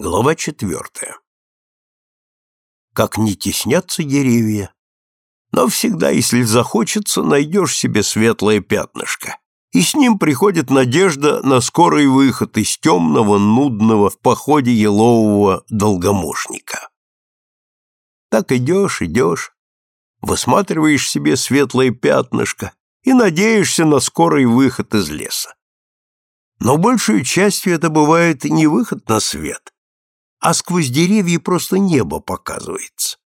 Глава четвертая. Как не теснятся деревья, но всегда, если захочется, найдешь себе светлое пятнышко, и с ним приходит надежда на скорый выход из темного, нудного в походе елового долгомошника. Так идешь, идешь, высматриваешь себе светлое пятнышко и надеешься на скорый выход из леса. Но большую частью это бывает не выход на свет, а сквозь деревья просто небо показывается.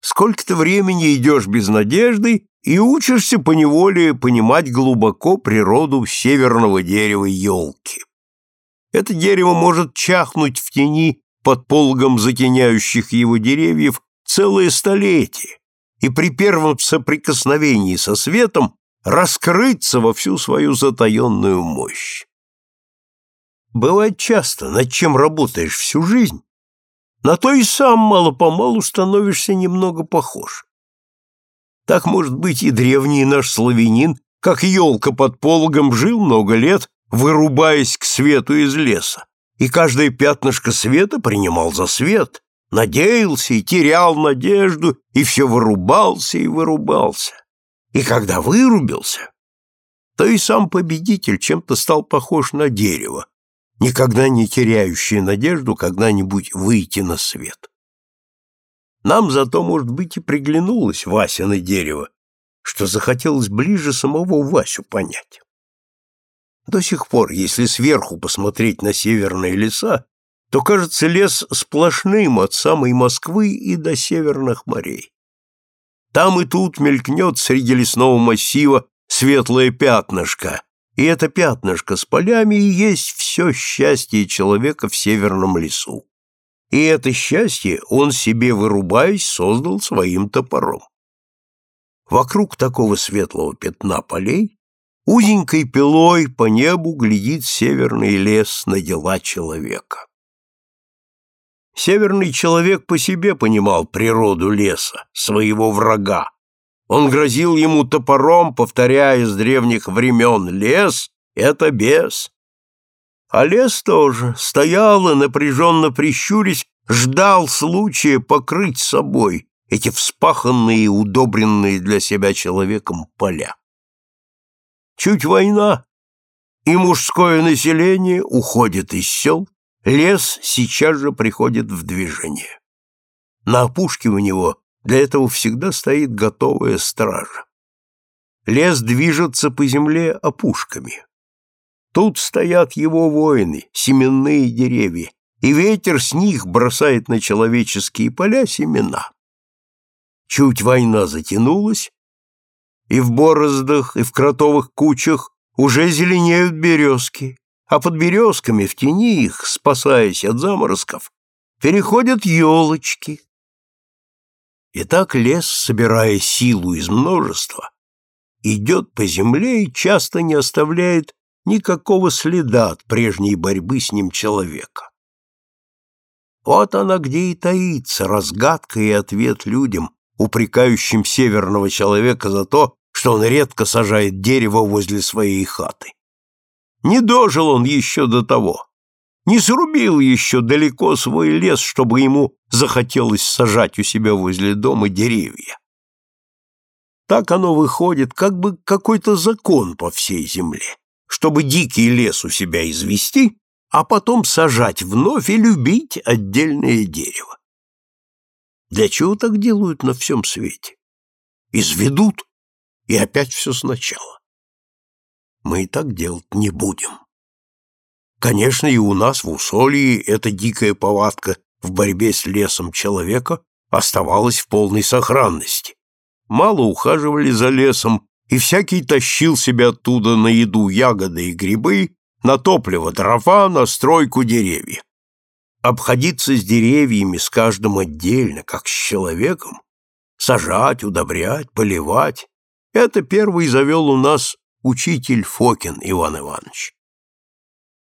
Сколько-то времени идешь без надежды и учишься поневоле понимать глубоко природу северного дерева елки. Это дерево может чахнуть в тени под пологом затеняющих его деревьев целое столетие и при первом соприкосновении со светом раскрыться во всю свою затаенную мощь. Бывает часто, над чем работаешь всю жизнь, на то и сам мало-помалу становишься немного похож. Так, может быть, и древний наш славянин, как елка под пологом, жил много лет, вырубаясь к свету из леса, и каждое пятнышко света принимал за свет, надеялся и терял надежду, и все вырубался и вырубался. И когда вырубился, то и сам победитель чем-то стал похож на дерево, никогда не теряющие надежду когда-нибудь выйти на свет. Нам зато, может быть, и приглянулось Васино дерево, что захотелось ближе самого Васю понять. До сих пор, если сверху посмотреть на северные леса, то кажется лес сплошным от самой Москвы и до северных морей. Там и тут мелькнет среди лесного массива светлое пятнышко, и это пятнышко с полями и есть все счастье человека в северном лесу. И это счастье он себе, вырубаясь, создал своим топором. Вокруг такого светлого пятна полей узенькой пилой по небу глядит северный лес на дела человека. Северный человек по себе понимал природу леса, своего врага, он грозил ему топором, повторяя с древних времен «Лес — это бес». А лес тоже стоял и, напряженно прищурясь, ждал случая покрыть собой эти вспаханные и удобренные для себя человеком поля. Чуть война, и мужское население уходит из сел, лес сейчас же приходит в движение. На опушке у него для этого всегда стоит готовая стража. Лес движется по земле опушками. Тут стоят его воины, семенные деревья, и ветер с них бросает на человеческие поля семена. Чуть война затянулась, и в бороздах, и в кротовых кучах уже зеленеют березки, а под березками в тени их, спасаясь от заморозков, переходят елочки, и так лес, собирая силу из множества, идет по земле и часто не оставляет никакого следа от прежней борьбы с ним человека. Вот она где и таится, разгадка и ответ людям, упрекающим северного человека за то, что он редко сажает дерево возле своей хаты. Не дожил он еще до того, не срубил еще далеко свой лес, чтобы ему захотелось сажать у себя возле дома деревья. Так оно выходит, как бы какой-то закон по всей земле, чтобы дикий лес у себя извести, а потом сажать вновь и любить отдельное дерево. Для чего так делают на всем свете? Изведут, и опять все сначала. Мы и так делать не будем. Конечно, и у нас в Усолье эта дикая повадка в борьбе с лесом человека оставалась в полной сохранности. Мало ухаживали за лесом, и всякий тащил себя оттуда на еду ягоды и грибы, на топливо дрова, на стройку деревьев. Обходиться с деревьями с каждым отдельно, как с человеком, сажать, удобрять, поливать — это первый завел у нас учитель Фокин Иван Иванович.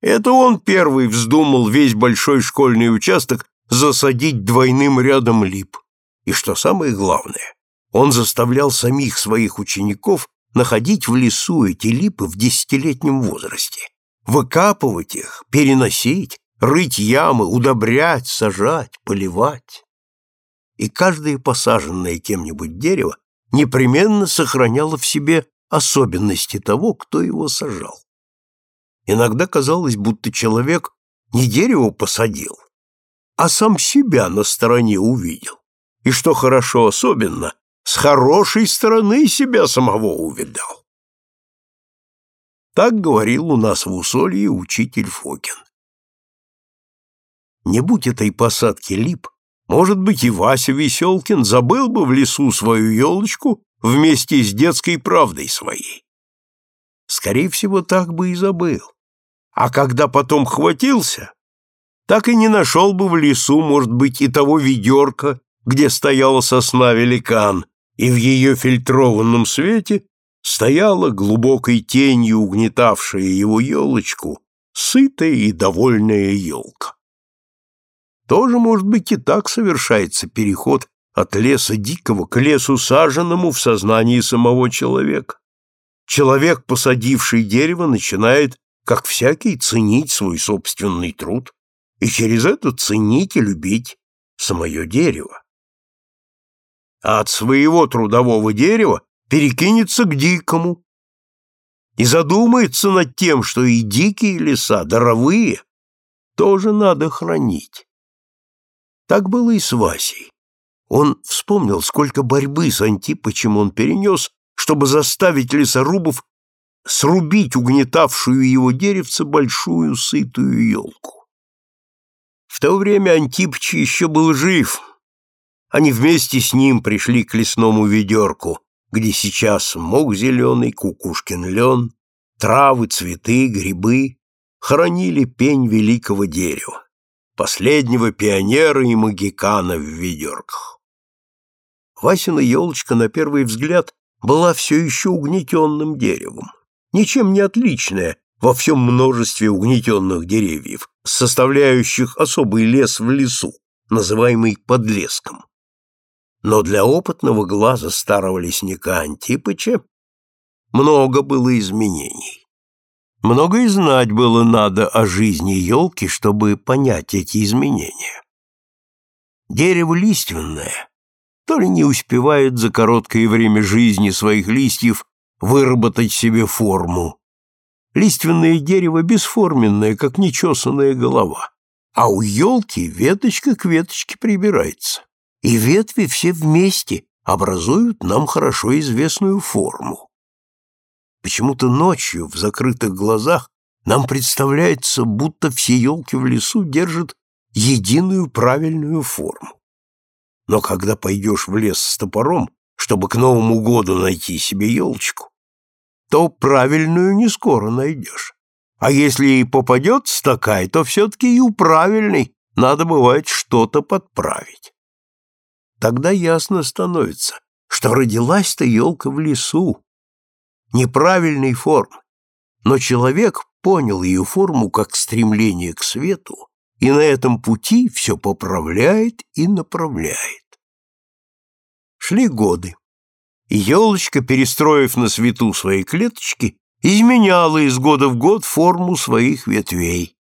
Это он первый вздумал весь большой школьный участок засадить двойным рядом лип. И что самое главное, он заставлял самих своих учеников находить в лесу эти липы в десятилетнем возрасте, выкапывать их, переносить, рыть ямы, удобрять, сажать, поливать. И каждое посаженное кем-нибудь дерево непременно сохраняло в себе особенности того, кто его сажал. Иногда казалось, будто человек не дерево посадил, а сам себя на стороне увидел. И что хорошо особенно, с хорошей стороны себя самого увидал. Так говорил у нас в Усолье учитель Фокин. Не будь этой посадки лип, может быть, и Вася Веселкин забыл бы в лесу свою елочку вместе с детской правдой своей. Скорее всего, так бы и забыл. А когда потом хватился, так и не нашел бы в лесу, может быть, и того ведерка, где стояла сосна великан, и в ее фильтрованном свете стояла глубокой тенью угнетавшая его елочку сытая и довольная елка. Тоже, может быть, и так совершается переход от леса дикого к лесу саженному в сознании самого человека. Человек, посадивший дерево, начинает, как всякий, ценить свой собственный труд и через это ценить и любить самое дерево. А от своего трудового дерева перекинется к дикому и задумается над тем, что и дикие леса, даровые, тоже надо хранить. Так было и с Васей. Он вспомнил, сколько борьбы с Антипычем он перенес, чтобы заставить лесорубов срубить угнетавшую его деревце большую сытую елку. В то время Антипыч еще был жив. Они вместе с ним пришли к лесному ведерку, где сейчас мох зеленый, кукушкин лен, травы, цветы, грибы хоронили пень великого дерева последнего пионера и магикана в ведерках. Васина елочка, на первый взгляд, была все еще угнетенным деревом, ничем не отличная во всем множестве угнетенных деревьев, составляющих особый лес в лесу, называемый подлеском. Но для опытного глаза старого лесника Антипыча много было изменений. Много и знать было надо о жизни елки, чтобы понять эти изменения. Дерево лиственное то ли не успевает за короткое время жизни своих листьев выработать себе форму. Лиственное дерево бесформенное, как нечесанная голова, а у елки веточка к веточке прибирается, и ветви все вместе образуют нам хорошо известную форму. Почему-то ночью в закрытых глазах нам представляется, будто все елки в лесу держат единую правильную форму. Но когда пойдешь в лес с топором, чтобы к Новому году найти себе елочку, то правильную не скоро найдешь. А если и попадется такая, то все-таки и у правильной надо бывает что-то подправить. Тогда ясно становится, что родилась-то елка в лесу, неправильной формы, но человек понял ее форму как стремление к свету и на этом пути все поправляет и направляет. Шли годы, елочка, перестроив на свету свои клеточки, изменяла из года в год форму своих ветвей.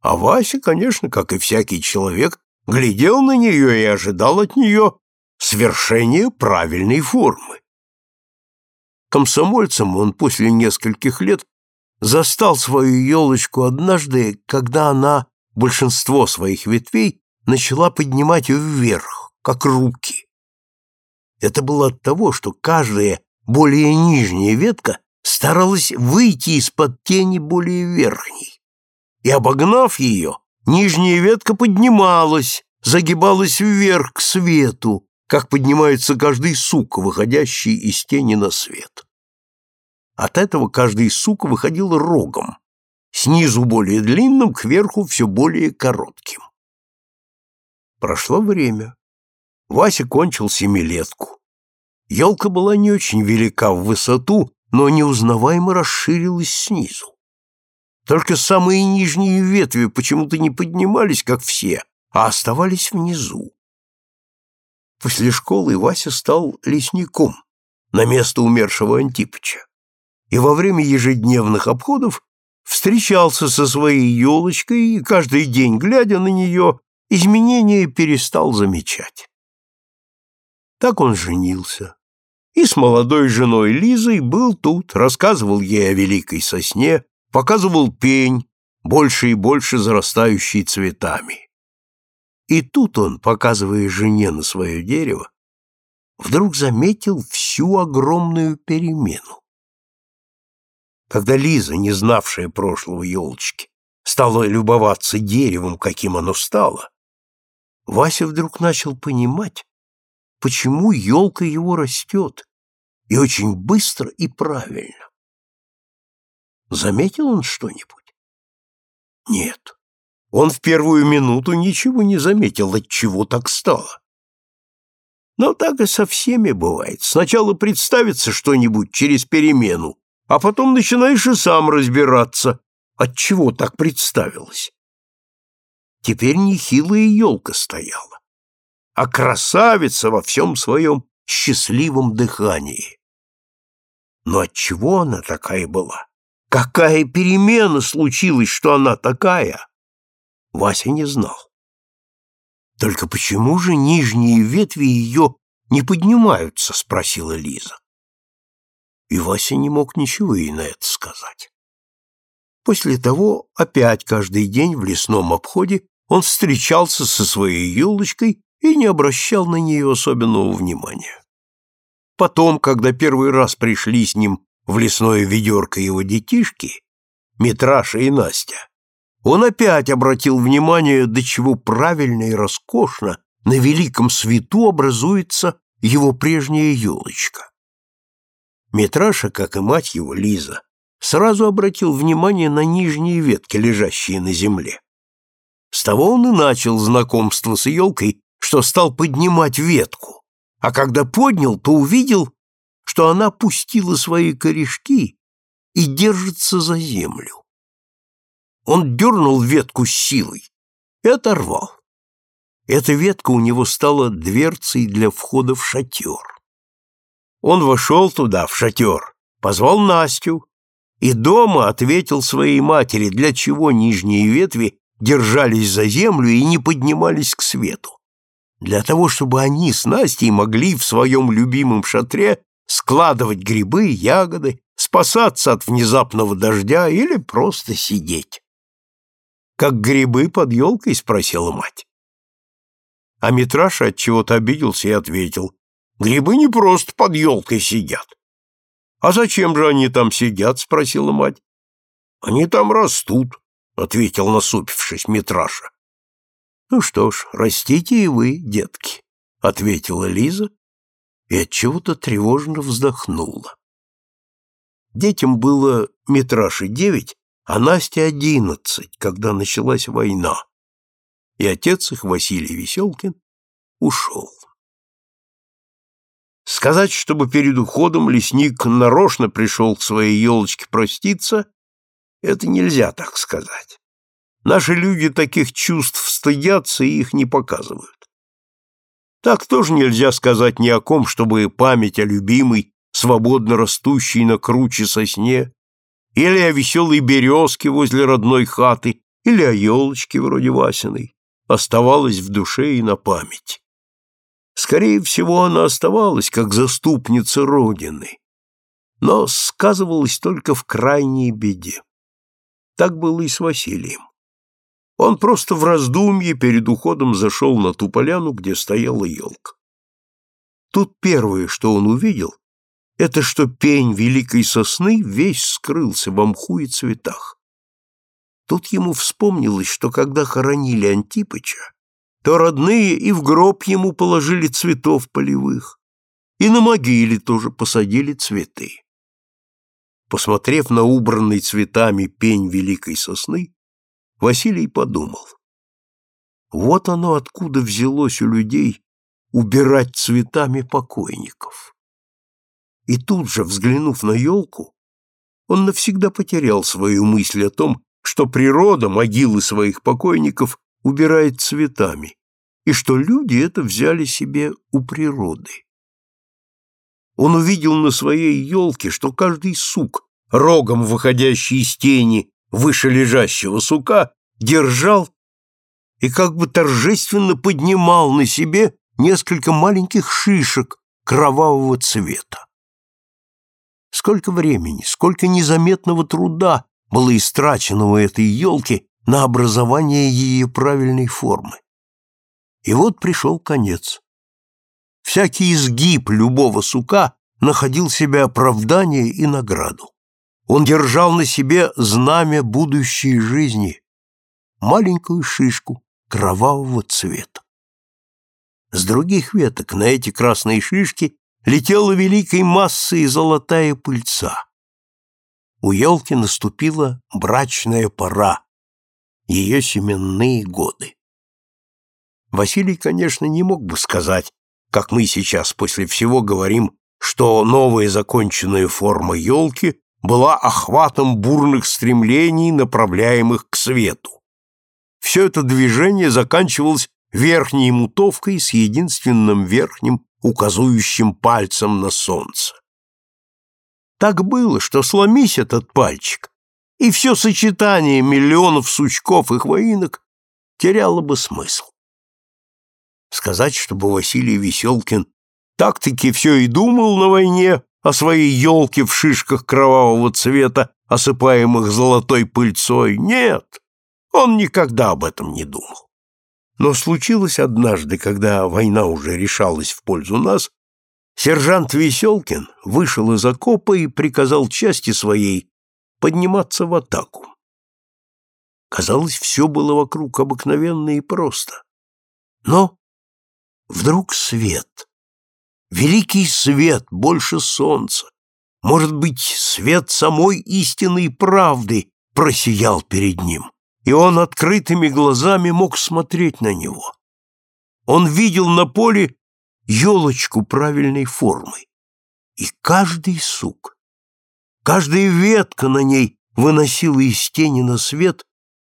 А Вася, конечно, как и всякий человек, глядел на нее и ожидал от нее свершения правильной формы. Комсомольцем он после нескольких лет застал свою елочку однажды, когда она большинство своих ветвей начала поднимать вверх, как руки. Это было от того, что каждая более нижняя ветка старалась выйти из-под тени более верхней. И, обогнав ее, нижняя ветка поднималась, загибалась вверх к свету, как поднимается каждый сук, выходящий из тени на свет. От этого каждый сук выходил рогом, снизу более длинным, кверху все более коротким. Прошло время. Вася кончил семилетку. Елка была не очень велика в высоту, но неузнаваемо расширилась снизу. Только самые нижние ветви почему-то не поднимались, как все, а оставались внизу. После школы Вася стал лесником на место умершего Антипыча. И во время ежедневных обходов встречался со своей елочкой и каждый день, глядя на нее, изменения перестал замечать. Так он женился. И с молодой женой Лизой был тут, рассказывал ей о великой сосне, показывал пень, больше и больше зарастающий цветами. И тут он, показывая жене на свое дерево, вдруг заметил всю огромную перемену. Когда Лиза, не знавшая прошлого елочки, стала любоваться деревом, каким оно стало, Вася вдруг начал понимать, почему елка его растет, и очень быстро и правильно. Заметил он что-нибудь? Нет. Он в первую минуту ничего не заметил, от чего так стало. Но так и со всеми бывает. Сначала представится что-нибудь через перемену, а потом начинаешь и сам разбираться, от чего так представилось. Теперь нехилая елка стояла, а красавица во всем своем счастливом дыхании. Но от чего она такая была? Какая перемена случилась, что она такая? Вася не знал. Только почему же нижние ветви ее не поднимаются, спросила Лиза. И Вася не мог ничего ей на это сказать. После того опять каждый день в лесном обходе он встречался со своей елочкой и не обращал на нее особенного внимания. Потом, когда первый раз пришли с ним в лесное ведерко его детишки, Митраша и Настя, он опять обратил внимание, до чего правильно и роскошно на великом свету образуется его прежняя елочка. Митраша, как и мать его, Лиза, сразу обратил внимание на нижние ветки, лежащие на земле. С того он и начал знакомство с елкой, что стал поднимать ветку, а когда поднял, то увидел, что она пустила свои корешки и держится за землю. Он дернул ветку силой и оторвал. Эта ветка у него стала дверцей для входа в шатер. Он вошел туда, в шатер, позвал Настю и дома ответил своей матери, для чего нижние ветви держались за землю и не поднимались к свету. Для того, чтобы они с Настей могли в своем любимом шатре складывать грибы, ягоды, спасаться от внезапного дождя или просто сидеть. «Как грибы под елкой?» — спросила мать. А Митраша от чего то обиделся и ответил. «Грибы не просто под елкой сидят». «А зачем же они там сидят?» — спросила мать. «Они там растут», — ответил насупившись Митраша. «Ну что ж, растите и вы, детки», — ответила Лиза и от чего то тревожно вздохнула. Детям было Митраше девять, а Насте одиннадцать, когда началась война, и отец их, Василий Веселкин, ушел. Сказать, чтобы перед уходом лесник нарочно пришел к своей елочке проститься, это нельзя так сказать. Наши люди таких чувств стыдятся и их не показывают. Так тоже нельзя сказать ни о ком, чтобы память о любимой, свободно растущей на круче сосне, или о веселой березке возле родной хаты, или о елочке вроде Васиной, оставалась в душе и на память. Скорее всего, она оставалась как заступница Родины, но сказывалась только в крайней беде. Так было и с Василием. Он просто в раздумье перед уходом зашел на ту поляну, где стояла елка. Тут первое, что он увидел, это что пень великой сосны весь скрылся в мху и цветах. Тут ему вспомнилось, что когда хоронили Антипыча, то родные и в гроб ему положили цветов полевых, и на могиле тоже посадили цветы. Посмотрев на убранный цветами пень великой сосны, Василий подумал. Вот оно откуда взялось у людей убирать цветами покойников. И тут же, взглянув на елку, он навсегда потерял свою мысль о том, что природа могилы своих покойников убирает цветами, и что люди это взяли себе у природы. Он увидел на своей елке, что каждый сук, рогом выходящий из тени выше лежащего сука, держал и как бы торжественно поднимал на себе несколько маленьких шишек кровавого цвета. Сколько времени, сколько незаметного труда было истрачено у этой елки на образование ее правильной формы. И вот пришел конец. Всякий изгиб любого сука находил себе оправдание и награду. Он держал на себе знамя будущей жизни, маленькую шишку кровавого цвета. С других веток на эти красные шишки летела великой массой золотая пыльца. У елки наступила брачная пора, ее семенные годы. Василий, конечно, не мог бы сказать, как мы сейчас после всего говорим, что новая законченная форма елки была охватом бурных стремлений, направляемых к свету. Все это движение заканчивалось верхней мутовкой с единственным верхним указующим пальцем на солнце. Так было, что сломись этот пальчик, и все сочетание миллионов сучков и хвоинок теряло бы смысл. Сказать, чтобы Василий Веселкин так-таки все и думал на войне о своей елке в шишках кровавого цвета, осыпаемых золотой пыльцой, нет, он никогда об этом не думал. Но случилось однажды, когда война уже решалась в пользу нас, сержант Веселкин вышел из окопа и приказал части своей подниматься в атаку. Казалось, все было вокруг обыкновенно и просто. Но вдруг свет, великий свет, больше солнца, может быть, свет самой истинной правды просиял перед ним и он открытыми глазами мог смотреть на него. Он видел на поле елочку правильной формы, и каждый сук, каждая ветка на ней выносила из тени на свет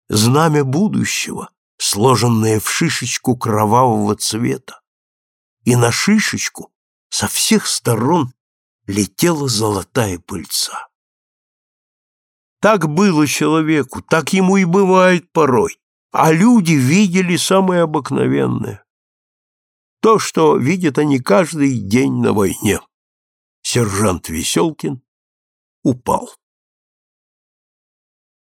знамя будущего, сложенное в шишечку кровавого цвета. И на шишечку со всех сторон летела золотая пыльца. Так было человеку, так ему и бывает порой, а люди видели самое обыкновенное. То, что видят они каждый день на войне. Сержант Веселкин упал.